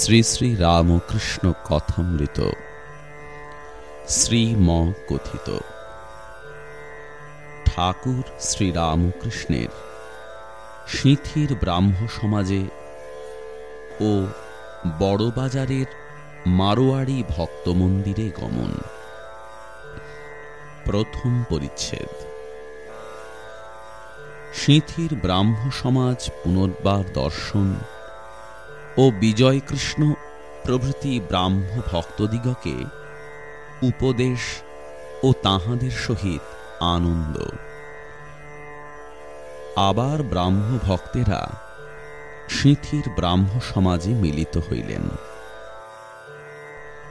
শ্রী শ্রী রামকৃষ্ণ কথামৃত। শ্রীম কথিত ঠাকুর শ্রীরামকৃষ্ণের সিঁথির ব্রাহ্ম সমাজে ও বড়বাজারের মারোয়াড়ি ভক্ত মন্দিরে গমন। প্রথম পরিচ্ছেদ। সিঁথির ব্রাহ্ম সমাজ পুনর্বার দর্শন ও বিজয়কৃষ্ণ প্রভৃতি ব্রাহ্ম ভক্তদিগকে উপদেশ ও তাহাদের সহিত আনন্দ। আবার ব্রাহ্ম ভক্তেরা সিঁথির ব্রাহ্ম সমাজে মিলিত হইলেন।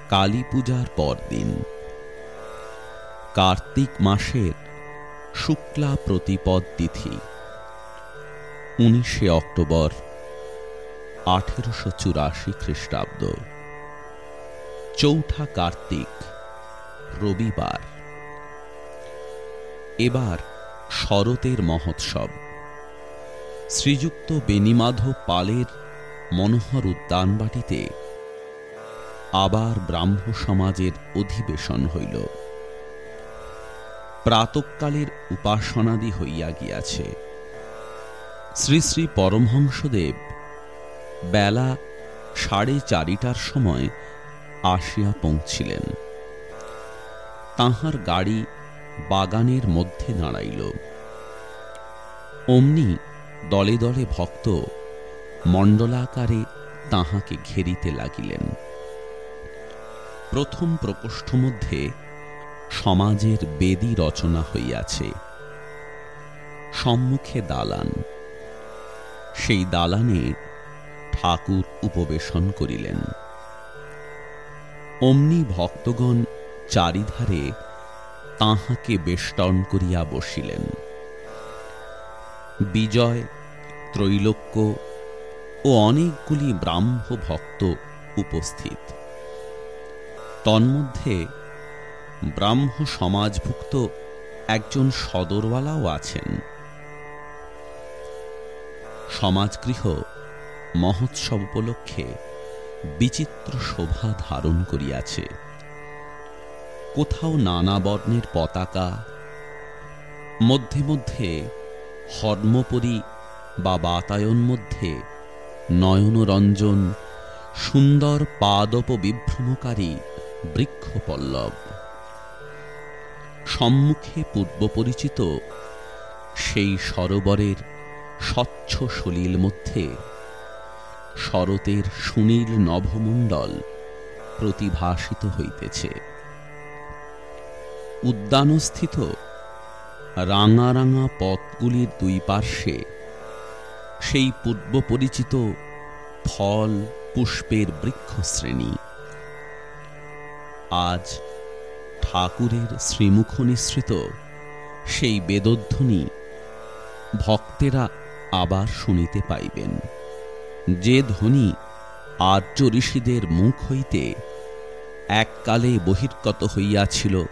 কালী পূজার পরদিন, কার্তিক মাসের শুক্লা প্রতিপদ তিথি, উনিশে অক্টোবর আঠেরোশো চুরাশি খ্রিস্টাব্দ। চৌঠা কার্তিক, রবিবার। এবার শরতের মহোৎসব। শ্রীযুক্ত বেনিমাধব পালের মনোহর উদ্যানবাটিতে আবার ব্রাহ্ম সমাজের অধিবেশন হইল। প্রাতকালের উপাসনাদি হইয়া গিয়াছে। শ্রী শ্রী পরমহংসদেব বেলা সাড়ে চারিটার সময় আসিয়া পৌঁছিলেন। তাহার গাড়ি বাগানের মধ্যে দাঁড়াইল। অমনি দলে দলে ভক্ত মণ্ডলাকারে তাহাকে ঘেরিতে লাগিলেন। প্রথম প্রকোষ্ঠ মধ্যে সমাজের বেদি রচনা হইয়াছে। সম্মুখে দালান। সেই দালানে ঠাকুর উপবেশন করিলেন। অমনি ভক্তগণ চারিধারে তাহাকে বেষ্টন করিয়া বসিলেন। বিজয়, ত্রৈলোক্য ও অনেকগুলি ব্রাহ্ম ভক্ত উপস্থিত। তন্মধ্যে ব্রাহ্ম সমাজভুক্ত একজন সদরওয়ালাও আছেন। সমাজগৃহ মহোৎসব উপলক্ষে বিচিত্র শোভা ধারণ করিয়াছে। কোথাও নানা বর্ণের পতাকা, মধ্যে মধ্যে হর্মপরি বা বাতায়ন মধ্যে নয়নরঞ্জন, সুন্দর পাদপ বিভ্রমকারী বৃক্ষপল্লব। সম্মুখে পূর্ব পরিচিত সেই সরোবরের স্বচ্ছ সলিল মধ্যে শরতের সুনীল নভমণ্ডল প্রতিভাসিত হইতেছে। উদ্যানস্থিত রাঙা রাঙা পথগুলির দুই পার্শ্বে সেই পূর্ব পরিচিত ফল পুষ্পের বৃক্ষশ্রেণী। আজ ঠাকুরের শ্রীমুখ নিঃসৃত সেই বেদধ্বনি ভক্তেরা আবার শুনিতে পাইবেন। যে ধ্বনি আর্য ঋষিদের মুখ হইতে এককালে বহির্গত হইয়াছিল,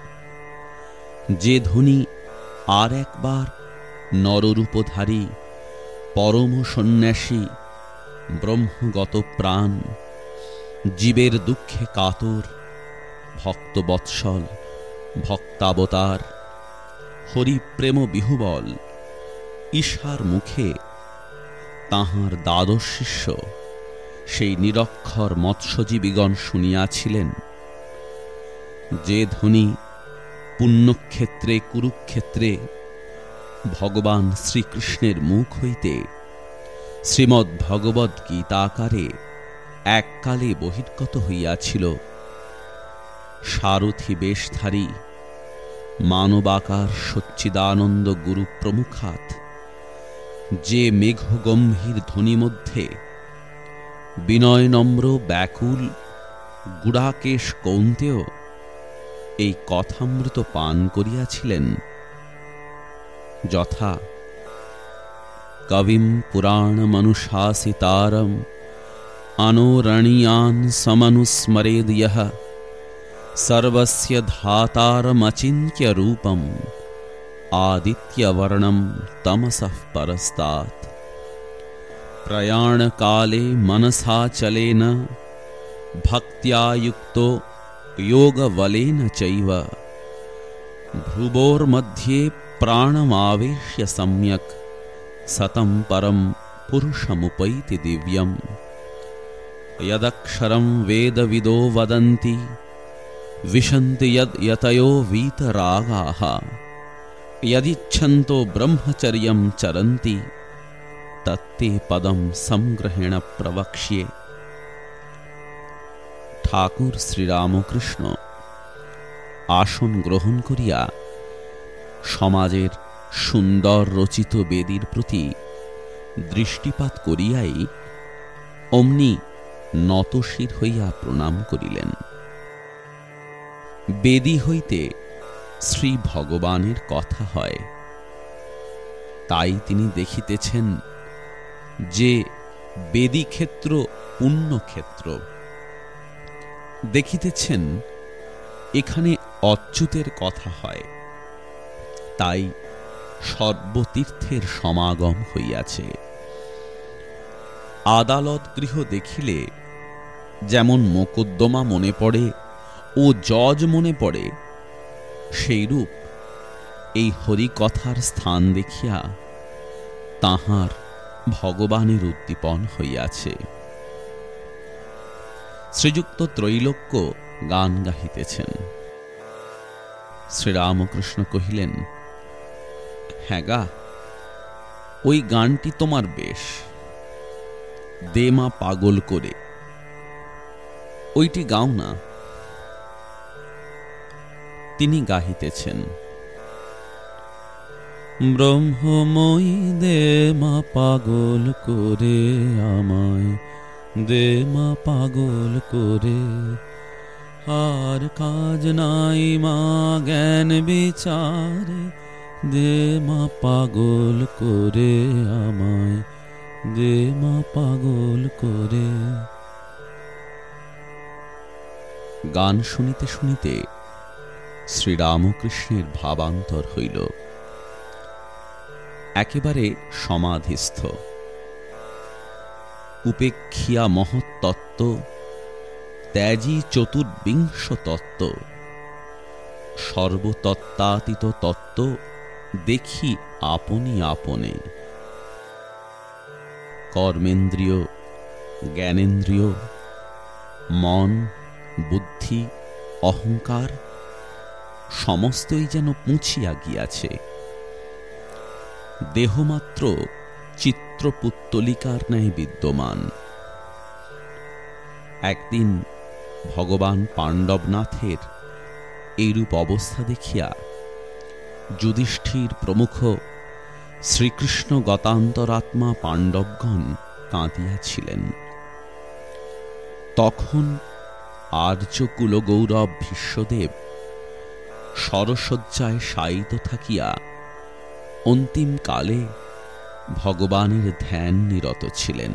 যে ধ্বনি আর একবার নররূপধারী, পরম সন্ন্যাসী, ব্রহ্মগত প্রাণ, জীবের দুঃখে কাতর, ভক্তবৎসল, ভক্তাবতার হরিপ্রেম বিহুবল ঈশার মুখে তাহার দ্বাদশ শিষ্য। সেই নিরক্ষর মৎস্যজীবীগণ শুনিয়াছিলেন, যে ধ্বনি পুণ্যক্ষেত্রে, কুরুক্ষেত্রে ভগবান শ্রীকৃষ্ণের মুখ হইতে শ্রীমদ্ ভগবদ্ গীতাকারে এককালে বহির্গত হইয়াছিল, সারথী বেশধারী মানবাকার সচ্চিদানন্দ গুরু প্রমুখাত যে মেঘ গম্ভীর ধ্বনি মধ্যে বিনয় নম্র ব্যাকুল গুড়াকেশ কৌন্তেও এই কথামৃত পান করিয়াছিলেন। যথা কবিম পুরাণমনুশাসিতারম অনোরণীয়ান সমনুস্মরেদ ইহ সর্বস্য ধাতারমচিন্ত্য রূপম आदित्यवर्णं तमसः परस्तात्। प्रयाणकाले मनसाचलेन भक्त्या युक्तो योगवलेन चैव। भ्रुवोर्मध्ये प्राणमावेश्य सम्यक् सतं परं पुरुषमुपैति दिव्यम्। यदक्षरं वेदविदो वदन्ति विशन्ति यद् यतयो वीतरागाः। यदिच्छन्तो ब्रह्मचर्यं चरन्ति तत्ते পদম সংগ্রহেণ প্রবক্ষ্যে ঠাকুর শ্রীরামকৃষ্ণ আসন গ্রহণ করিয়া সমাজের সুন্দর রচিত বেদীর প্রতি দৃষ্টিপাত করিয়াই অমনি নতশির হইয়া প্রণাম করিলেন বেদী হইতে শ্রী ভগবানের কথা হয়। তাই তিনি দেখিতেছেন যে বেদী ক্ষেত্র পুণ্যক্ষেত্র। দেখিতেছেন এখানে অচ্যুতের কথা হয়। তাই সর্বতীর্থের সমাগম হইয়াছে। আদালত গৃহ দেখিলে যেমন মোকদ্দমা মনে পড়ে ও জজ মনে পড়ে সেইরূপ এই হরিকথার স্থান দেখিয়া তাহার ভগবানের উদ্দীপন হইয়াছে। শ্রীযুক্ত ত্রৈলোক্য গান গাহিতেছেন। শ্রীরামকৃষ্ণ কহিলেন হ্যাঁ গা, ওই গানটি তোমার বেশ। দেমা পাগল করে। ওইটি গাও না। তিনি গাহিতেছেন। ব্রহ্মময়ী দে মা পাগল করে আমায়, দে মা পাগল করে। আর কাজ নাই মা জ্ঞান বিচারে, দে মা পাগল করে আমায়, দে মা পাগল করে। গান শুনিতে শুনিতে শ্রীরামকৃষ্ণের ভাবান্তর হইল। একেবারে সমাধিস্থ। উপেক্ষিয়া মহত্তত্ত্ব ত্যাজি চতুর্বিংশ তত্ত্ব, সর্বতত্ত্বাতীত তত্ত্ব দেখি আপনি আপনে। কর্মেন্দ্রিয়, জ্ঞানেন্দ্রিয়, মন, বুদ্ধি, অহংকার সমস্তই যেন পুঁছিয়া গিয়াছে। দেহমাত্র চিত্রপুত্তলিকার ন্যায় বিদ্যমান। একদিন ভগবান পাণ্ডবনাথের এইরূপ অবস্থা দেখিয়া যুধিষ্ঠির প্রমুখ শ্রীকৃষ্ণ গতান্তরাত্মা পাণ্ডবগণ কাঁদিয়াছিলেন। তখন আর্য কুলগৌরব ভীষ্মদেব সরসজ্জায় শায়িত থাকিয়া অন্তিম কালে ভগবানের ধ্যান নিরত ছিলেন।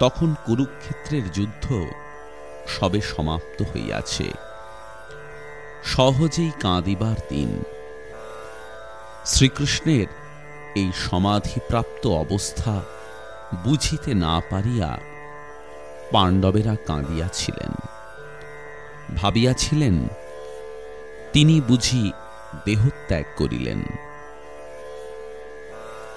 তখন কুরুক্ষেত্রের যুদ্ধ সবে সমাপ্ত হইয়াছে। সহজেই কাঁদিবার দিন। শ্রীকৃষ্ণের এই সমাধিপ্রাপ্ত অবস্থা বুঝিতে না পারিয়া পাণ্ডবেরা কাঁদিয়াছিলেন। ভাবিয়াছিলেন তিনি বুঝি দেহত্যাগ করিলেন।